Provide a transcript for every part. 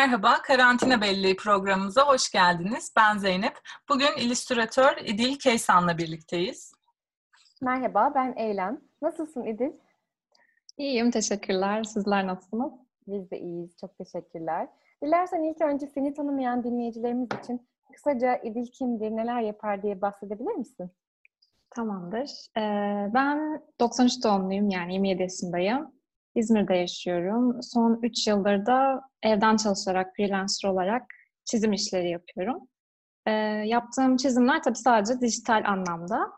Merhaba, Karantina Belleği programımıza hoş geldiniz. Ben Zeynep. Bugün illüstratör İdil Keysan'la birlikteyiz. Merhaba, ben Eylem. Nasılsın İdil? İyiyim, teşekkürler. Sizler nasılsınız? Biz de iyiyiz, çok teşekkürler. Dilersen ilk önce seni tanımayan dinleyicilerimiz için kısaca İdil kimdir, neler yapar diye bahsedebilir misin? Tamamdır. Ee, ben 93 doğumluyum, yani 27 yaşındayım. İzmir'de yaşıyorum. Son 3 yıldır da evden çalışarak, freelancer olarak çizim işleri yapıyorum. E, yaptığım çizimler tabii sadece dijital anlamda.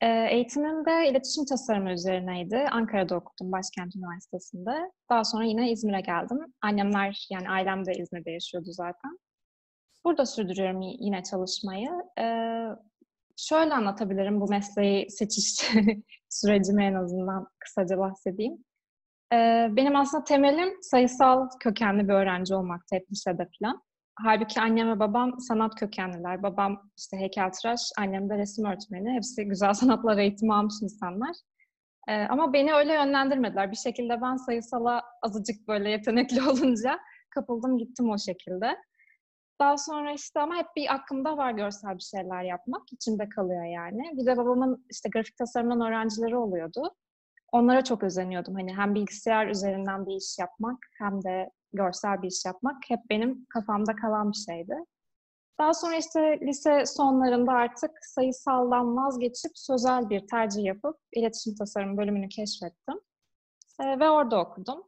E, eğitimim de iletişim tasarımı üzerineydi. Ankara'da okudum, Başkent Üniversitesi'nde. Daha sonra yine İzmir'e geldim. Annemler, yani ailem de İzmir'de yaşıyordu zaten. Burada sürdürüyorum yine çalışmayı. E, şöyle anlatabilirim bu mesleği seçiş sürecimi en azından kısaca bahsedeyim. Benim aslında temelim sayısal kökenli bir öğrenci olmakta hep lisede falan. Halbuki annem ve babam sanat kökenliler. Babam işte heykeltıraş, annem de resim öğretmeni. Hepsi güzel sanatlar eğitimi almış insanlar. Ama beni öyle yönlendirmediler. Bir şekilde ben sayısala azıcık böyle yetenekli olunca kapıldım gittim o şekilde. Daha sonra işte ama hep bir aklımda var görsel bir şeyler yapmak. içimde kalıyor yani. Bir de babamın işte grafik tasarımdan öğrencileri oluyordu onlara çok özeniyordum. Hani hem bilgisayar üzerinden bir iş yapmak hem de görsel bir iş yapmak hep benim kafamda kalan bir şeydi. Daha sonra işte lise sonlarında artık sayısaldan vazgeçip sözel bir tercih yapıp iletişim tasarım bölümünü keşfettim. Ee, ve orada okudum.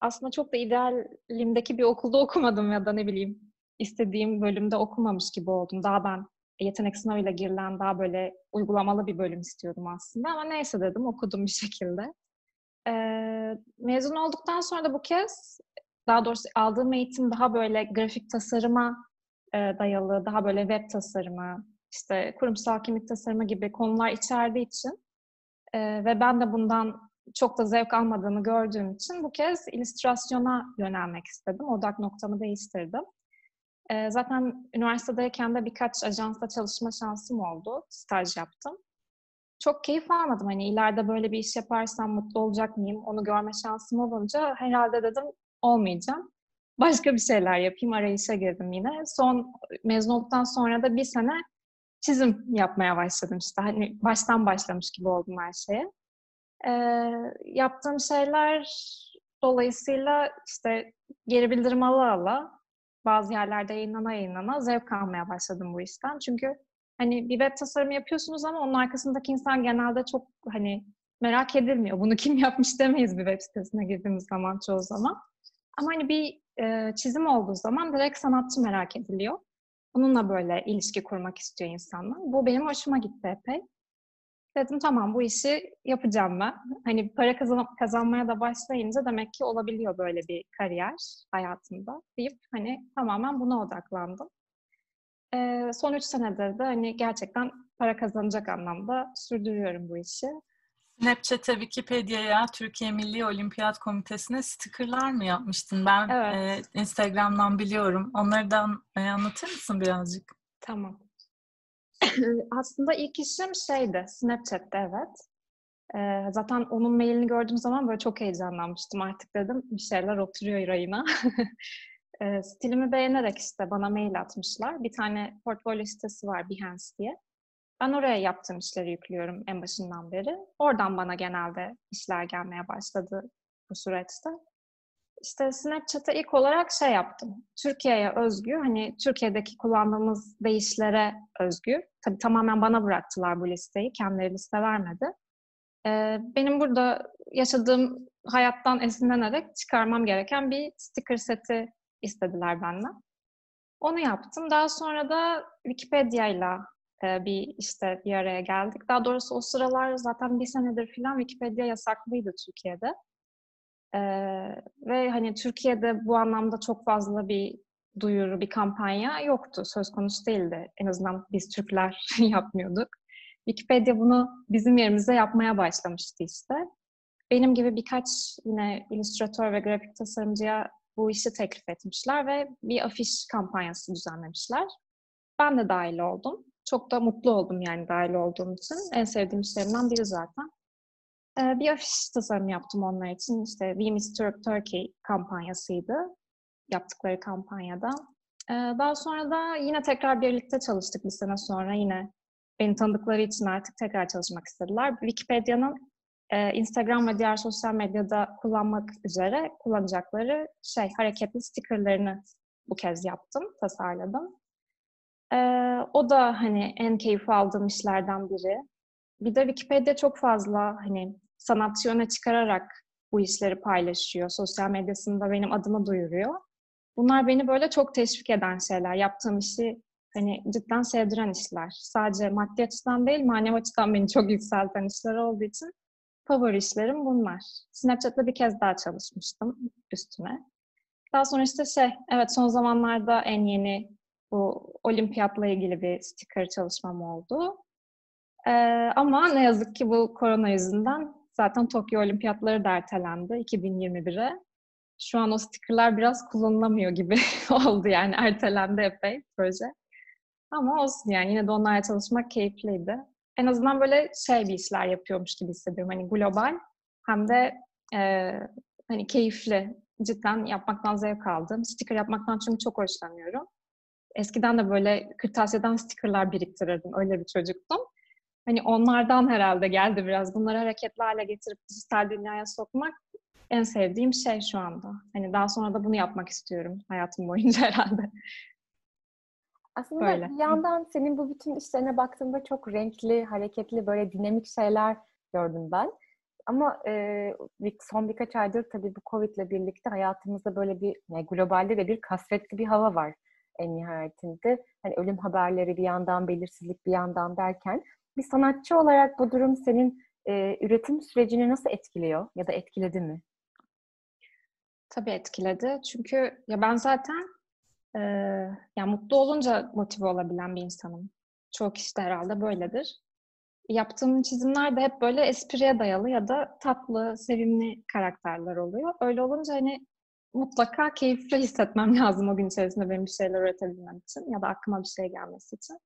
Aslında çok da idealimdeki bir okulda okumadım ya da ne bileyim istediğim bölümde okumamış gibi oldum. Daha ben yetenek sınavıyla girilen daha böyle uygulamalı bir bölüm istiyordum aslında ama neyse dedim okudum bir şekilde. Ee, mezun olduktan sonra da bu kez daha doğrusu aldığım eğitim daha böyle grafik tasarıma e, dayalı, daha böyle web tasarımı, işte kurumsal kimlik tasarımı gibi konular içerdiği için e, ve ben de bundan çok da zevk almadığını gördüğüm için bu kez illüstrasyona yönelmek istedim. Odak noktamı değiştirdim. E, zaten üniversitedeyken de birkaç ajansta çalışma şansım oldu. Staj yaptım. Çok keyif almadım. Hani ileride böyle bir iş yaparsam mutlu olacak mıyım? Onu görme şansım olunca herhalde dedim olmayacağım. Başka bir şeyler yapayım. Arayışa girdim yine. Son mezun olduktan sonra da bir sene çizim yapmaya başladım işte. Hani baştan başlamış gibi oldum her şeye. Ee, yaptığım şeyler dolayısıyla işte geri bildirim ala ala bazı yerlerde yayınlana yayınlana zevk almaya başladım bu işten. Çünkü hani bir web tasarımı yapıyorsunuz ama onun arkasındaki insan genelde çok hani merak edilmiyor. Bunu kim yapmış demeyiz bir web sitesine girdiğimiz zaman çoğu zaman. Ama hani bir e, çizim olduğu zaman direkt sanatçı merak ediliyor. Onunla böyle ilişki kurmak istiyor insanlar. Bu benim hoşuma gitti epey. Dedim tamam bu işi yapacağım ben. Hani para kazan kazanmaya da başlayınca demek ki olabiliyor böyle bir kariyer hayatımda deyip hani tamamen buna odaklandım. Ee, son üç senedir de hani gerçekten para kazanacak anlamda sürdürüyorum bu işi. Snapchat'e, Wikipedia'ya, Türkiye Milli Olimpiyat Komitesi'ne stickerlar mı yapmıştın? Ben evet. e, Instagram'dan biliyorum. Onlardan e, anlatır mısın birazcık? Tamam. Aslında ilk işim şeydi, Snapchat'te evet. Ee, zaten onun mailini gördüğüm zaman böyle çok heyecanlanmıştım. Artık dedim bir şeyler oturuyor rayına. e, stilimi beğenerek işte bana mail atmışlar. Bir tane portfolyo sitesi var Behance diye. Ben oraya yaptığım işleri yüklüyorum en başından beri. Oradan bana genelde işler gelmeye başladı bu süreçte. İşte Snapchat'a ilk olarak şey yaptım. Türkiye'ye özgü, hani Türkiye'deki kullandığımız deyişlere özgü. Tabii tamamen bana bıraktılar bu listeyi. Kendileri liste vermedi. Ee, benim burada yaşadığım hayattan esinlenerek çıkarmam gereken bir sticker seti istediler benden. Onu yaptım. Daha sonra da Wikipedia ile bir işte bir araya geldik. Daha doğrusu o sıralar zaten bir senedir falan Wikipedia yasaklıydı Türkiye'de. Ee, ve hani Türkiye'de bu anlamda çok fazla bir duyuru, bir kampanya yoktu. Söz konusu değildi. En azından biz Türkler yapmıyorduk. Wikipedia bunu bizim yerimize yapmaya başlamıştı işte. Benim gibi birkaç yine illüstratör ve grafik tasarımcıya bu işi teklif etmişler ve bir afiş kampanyası düzenlemişler. Ben de dahil oldum. Çok da mutlu oldum yani dahil olduğum için. En sevdiğim işlerimden biri zaten bir afiş tasarım yaptım onlar için. İşte We Miss Turk Turkey kampanyasıydı. yaptıkları kampanyada. Ee, daha sonra da yine tekrar birlikte çalıştık bir sene sonra. Yine beni tanıdıkları için artık tekrar çalışmak istediler. Wikipedia'nın e, Instagram ve diğer sosyal medyada kullanmak üzere kullanacakları şey hareketli stickerlarını bu kez yaptım, tasarladım. E, o da hani en keyif aldığım işlerden biri. Bir de Wikipedia çok fazla hani sanatçı öne çıkararak bu işleri paylaşıyor. Sosyal medyasında benim adımı duyuruyor. Bunlar beni böyle çok teşvik eden şeyler. Yaptığım işi hani cidden sevdiren işler. Sadece maddi açıdan değil, manevi açıdan beni çok yükselten işler olduğu için favori işlerim bunlar. Snapchat'ta bir kez daha çalışmıştım üstüne. Daha sonra işte şey, evet son zamanlarda en yeni bu olimpiyatla ilgili bir sticker çalışmam oldu. Ee, ama ne yazık ki bu korona yüzünden zaten Tokyo olimpiyatları da ertelendi 2021'e. Şu an o stickerlar biraz kullanılamıyor gibi oldu yani ertelendi epey proje. Ama olsun yani yine de onlarla çalışmak keyifliydi. En azından böyle şey bir işler yapıyormuş gibi hissediyorum. Hani global hem de e, hani keyifli, cidden yapmaktan zevk aldım. Sticker yapmaktan çünkü çok hoşlanıyorum. Eskiden de böyle kırtasiyeden stickerlar biriktirirdim. Öyle bir çocuktum. Hani onlardan herhalde geldi biraz. Bunları hareketli hale getirip dijital dünyaya sokmak en sevdiğim şey şu anda. Hani daha sonra da bunu yapmak istiyorum hayatım boyunca herhalde. Aslında böyle. bir yandan senin bu bütün işlerine baktığımda çok renkli, hareketli, böyle dinamik şeyler gördüm ben. Ama e, son birkaç aydır tabii bu Covid ile birlikte hayatımızda böyle bir, yani globalde de bir kasvetli bir hava var en nihayetinde. Hani ölüm haberleri bir yandan, belirsizlik bir yandan derken bir sanatçı olarak bu durum senin e, üretim sürecini nasıl etkiliyor ya da etkiledi mi? Tabii etkiledi. Çünkü ya ben zaten e, yani mutlu olunca motive olabilen bir insanım. Çoğu kişi de herhalde böyledir. Yaptığım çizimler de hep böyle espriye dayalı ya da tatlı, sevimli karakterler oluyor. Öyle olunca hani mutlaka keyifli hissetmem lazım o gün içerisinde benim bir şeyler üretebilmem için ya da aklıma bir şey gelmesi için.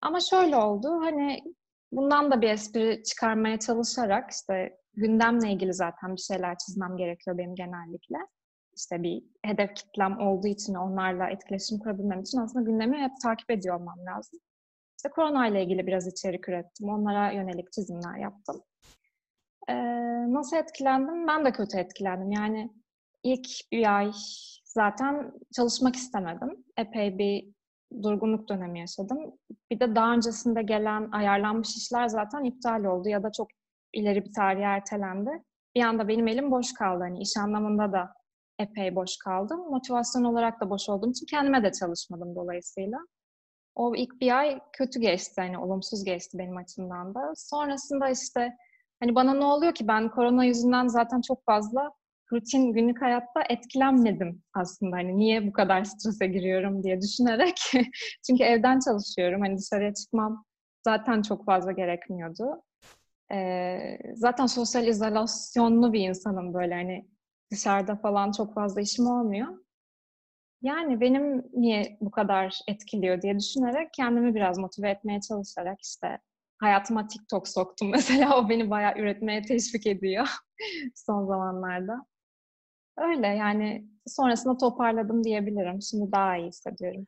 Ama şöyle oldu hani bundan da bir espri çıkarmaya çalışarak işte gündemle ilgili zaten bir şeyler çizmem gerekiyor benim genellikle işte bir hedef kitlem olduğu için onlarla etkileşim kurabilmem için aslında gündemi hep takip ediyor olmam lazım. İşte korona ile ilgili biraz içerik ürettim. Onlara yönelik çizimler yaptım. Ee, nasıl etkilendim? Ben de kötü etkilendim. Yani ilk bir ay zaten çalışmak istemedim. Epey bir durgunluk dönemi yaşadım. Bir de daha öncesinde gelen ayarlanmış işler zaten iptal oldu ya da çok ileri bir tarihe ertelendi. Bir anda benim elim boş kaldı. Hani iş anlamında da epey boş kaldım. Motivasyon olarak da boş olduğum için kendime de çalışmadım dolayısıyla. O ilk bir ay kötü geçti, hani olumsuz geçti benim açımdan da. Sonrasında işte hani bana ne oluyor ki ben korona yüzünden zaten çok fazla rutin günlük hayatta etkilenmedim aslında. Hani niye bu kadar strese giriyorum diye düşünerek. Çünkü evden çalışıyorum. Hani dışarıya çıkmam zaten çok fazla gerekmiyordu. Ee, zaten sosyal izolasyonlu bir insanım böyle hani dışarıda falan çok fazla işim olmuyor. Yani benim niye bu kadar etkiliyor diye düşünerek kendimi biraz motive etmeye çalışarak işte hayatıma TikTok soktum mesela. O beni bayağı üretmeye teşvik ediyor son zamanlarda. Öyle yani sonrasında toparladım diyebilirim. Şimdi daha iyi hissediyorum.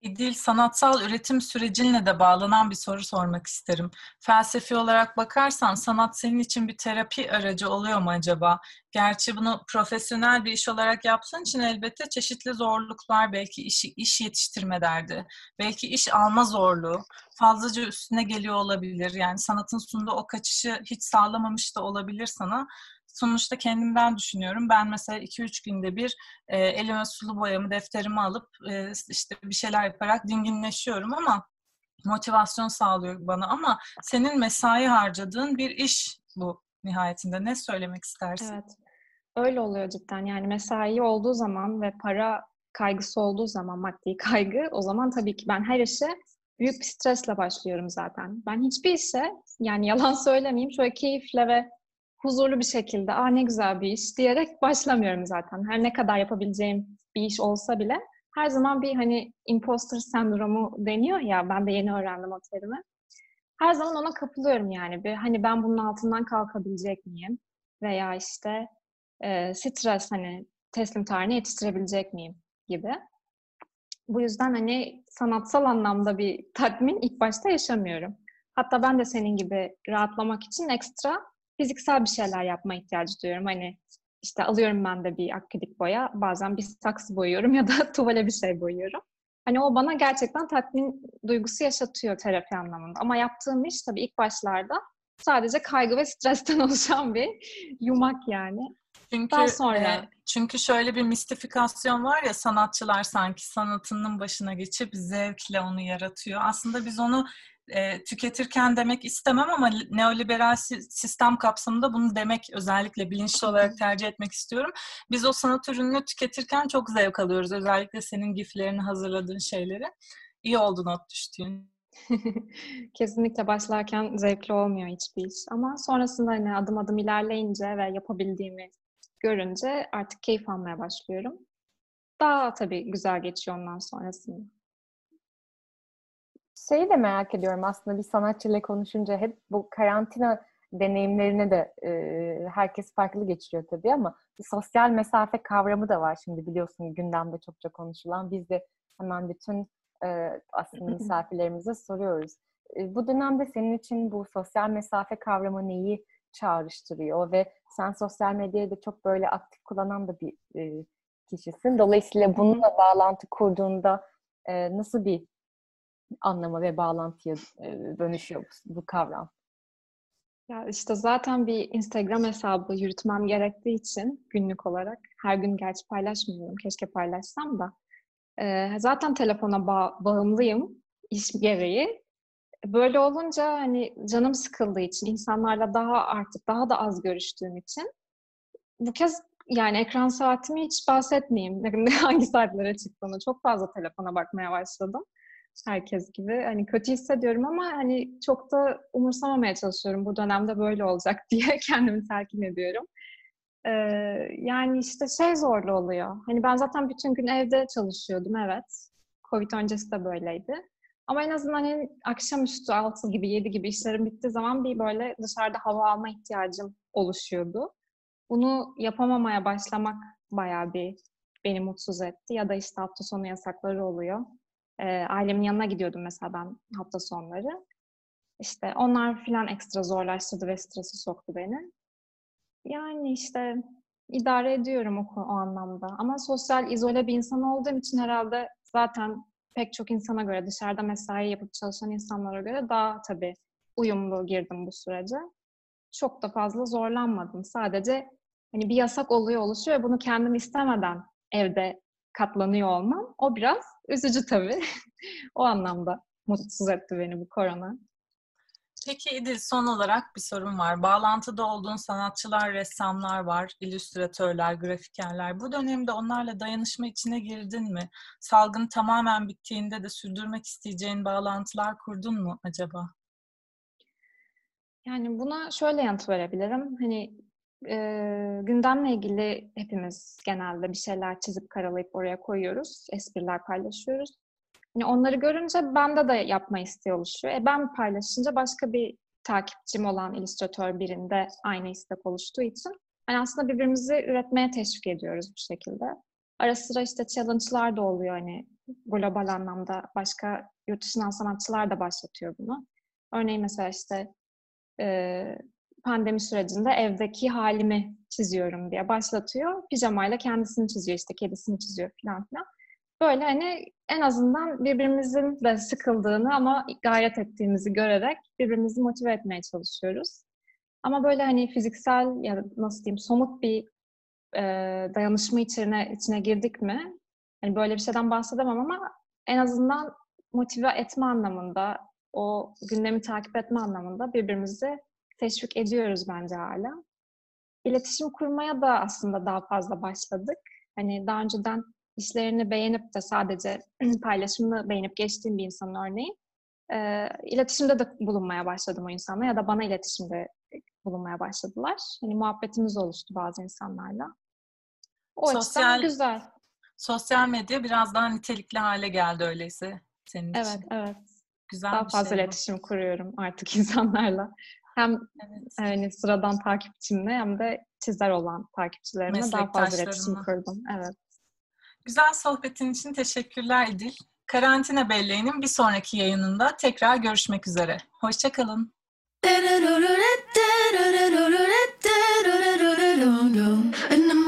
İdil, sanatsal üretim sürecinle de bağlanan bir soru sormak isterim. Felsefi olarak bakarsan sanat senin için bir terapi aracı oluyor mu acaba? Gerçi bunu profesyonel bir iş olarak yaptığın için elbette çeşitli zorluklar, belki iş, iş yetiştirme derdi, belki iş alma zorluğu fazlaca üstüne geliyor olabilir. Yani sanatın sunduğu o kaçışı hiç sağlamamış da olabilir sana sonuçta kendimden düşünüyorum. Ben mesela 2-3 günde bir e, elime sulu boyamı, defterimi alıp e, işte bir şeyler yaparak dinginleşiyorum ama motivasyon sağlıyor bana ama senin mesai harcadığın bir iş bu nihayetinde. Ne söylemek istersin? Evet. Öyle oluyor cidden. Yani mesai olduğu zaman ve para kaygısı olduğu zaman, maddi kaygı, o zaman tabii ki ben her işe büyük bir stresle başlıyorum zaten. Ben hiçbir işe, yani yalan söylemeyeyim, şöyle keyifle ve huzurlu bir şekilde aa ne güzel bir iş diyerek başlamıyorum zaten. Her ne kadar yapabileceğim bir iş olsa bile her zaman bir hani imposter sendromu deniyor ya ben de yeni öğrendim o terimi. Her zaman ona kapılıyorum yani. Bir, hani ben bunun altından kalkabilecek miyim? Veya işte e, stres hani teslim tarihine yetiştirebilecek miyim gibi. Bu yüzden hani sanatsal anlamda bir tatmin ilk başta yaşamıyorum. Hatta ben de senin gibi rahatlamak için ekstra fiziksel bir şeyler yapma ihtiyacı duyuyorum. Hani işte alıyorum ben de bir akrilik boya, bazen bir saksı boyuyorum ya da tuvale bir şey boyuyorum. Hani o bana gerçekten tatmin duygusu yaşatıyor terapi anlamında. Ama yaptığım iş tabii ilk başlarda sadece kaygı ve stresten oluşan bir yumak yani. Çünkü Daha sonra e, çünkü şöyle bir mistifikasyon var ya sanatçılar sanki sanatının başına geçip zevkle onu yaratıyor. Aslında biz onu e, tüketirken demek istemem ama neoliberal sistem kapsamında bunu demek özellikle bilinçli olarak tercih etmek istiyorum. Biz o sanat ürününü tüketirken çok zevk alıyoruz. Özellikle senin giflerini hazırladığın şeyleri. İyi oldu not düştüğün. Kesinlikle başlarken zevkli olmuyor hiçbir iş. Ama sonrasında hani adım adım ilerleyince ve yapabildiğimi görünce artık keyif almaya başlıyorum. Daha tabii güzel geçiyor ondan sonrasında. Şeyi de merak ediyorum aslında bir sanatçıyla konuşunca hep bu karantina deneyimlerini de e, herkes farklı geçiriyor tabii ama sosyal mesafe kavramı da var şimdi biliyorsun gündemde çokça konuşulan. Biz de hemen bütün e, aslında misafirlerimize soruyoruz. E, bu dönemde senin için bu sosyal mesafe kavramı neyi çağrıştırıyor ve sen sosyal medyayı da çok böyle aktif kullanan da bir e, kişisin. Dolayısıyla bununla bağlantı kurduğunda e, nasıl bir anlama ve bağlantıya e, dönüşüyor bu, bu kavram? Ya işte zaten bir Instagram hesabı yürütmem gerektiği için günlük olarak her gün gerçi paylaşmıyorum. Keşke paylaşsam da. Ee, zaten telefona ba- bağımlıyım iş gereği. Böyle olunca hani canım sıkıldığı için, insanlarla daha artık daha da az görüştüğüm için bu kez yani ekran saatimi hiç bahsetmeyeyim. Hangi saatlere çıktığını çok fazla telefona bakmaya başladım. Herkes gibi. Hani kötü hissediyorum ama hani çok da umursamamaya çalışıyorum. Bu dönemde böyle olacak diye kendimi telkin ediyorum. Ee, yani işte şey zorlu oluyor. Hani ben zaten bütün gün evde çalışıyordum evet. Covid öncesi de böyleydi. Ama en azından hani akşamüstü 6 gibi 7 gibi işlerim bittiği zaman bir böyle dışarıda hava alma ihtiyacım oluşuyordu. Bunu yapamamaya başlamak bayağı bir beni mutsuz etti. Ya da işte hafta sonu yasakları oluyor. E, ailemin yanına gidiyordum mesela ben hafta sonları. İşte onlar filan ekstra zorlaştırdı ve stresi soktu beni. Yani işte idare ediyorum o, o anlamda. Ama sosyal izole bir insan olduğum için herhalde zaten pek çok insana göre dışarıda mesai yapıp çalışan insanlara göre daha tabii uyumlu girdim bu sürece. Çok da fazla zorlanmadım. Sadece hani bir yasak oluyor oluşuyor ve bunu kendim istemeden evde katlanıyor olmam. O biraz üzücü tabii. o anlamda mutsuz etti beni bu korona. Peki İdil son olarak bir sorum var. Bağlantıda olduğun sanatçılar, ressamlar var, illüstratörler, grafikerler. Bu dönemde onlarla dayanışma içine girdin mi? Salgın tamamen bittiğinde de sürdürmek isteyeceğin bağlantılar kurdun mu acaba? Yani buna şöyle yanıt verebilirim. Hani e, gündemle ilgili hepimiz genelde bir şeyler çizip karalayıp oraya koyuyoruz. Espriler paylaşıyoruz. Yani onları görünce bende de yapma isteği oluşuyor. E ben paylaşınca başka bir takipçim olan illüstratör birinde aynı istek oluştuğu için yani aslında birbirimizi üretmeye teşvik ediyoruz bu şekilde. Ara sıra işte challenge'lar da oluyor hani global anlamda başka yurt dışından sanatçılar da başlatıyor bunu. Örneğin mesela işte e, pandemi sürecinde evdeki halimi çiziyorum diye başlatıyor. Pijamayla kendisini çiziyor işte kedisini çiziyor falan filan. Böyle hani en azından birbirimizin de sıkıldığını ama gayret ettiğimizi görerek birbirimizi motive etmeye çalışıyoruz. Ama böyle hani fiziksel ya nasıl diyeyim somut bir e, dayanışma içine, içine girdik mi? Hani böyle bir şeyden bahsedemem ama en azından motive etme anlamında, o gündemi takip etme anlamında birbirimizi teşvik ediyoruz bence hala. İletişim kurmaya da aslında daha fazla başladık. Hani daha önceden işlerini beğenip de sadece paylaşımını beğenip geçtiğim bir insanın örneğin e, iletişimde de bulunmaya başladım o insanla ya da bana iletişimde bulunmaya başladılar. Hani muhabbetimiz oluştu bazı insanlarla. O sosyal, güzel. Sosyal medya biraz daha nitelikli hale geldi öyleyse senin evet, için. Evet, evet. Güzel daha fazla şey iletişim kuruyorum artık insanlarla hem evet. hani sıradan takipçimle hem de çizer olan takipçilerime daha fazla iletişim kurdum. Evet. Güzel sohbetin için teşekkürler İdil. Karantina Belleği'nin bir sonraki yayınında tekrar görüşmek üzere. Hoşçakalın. And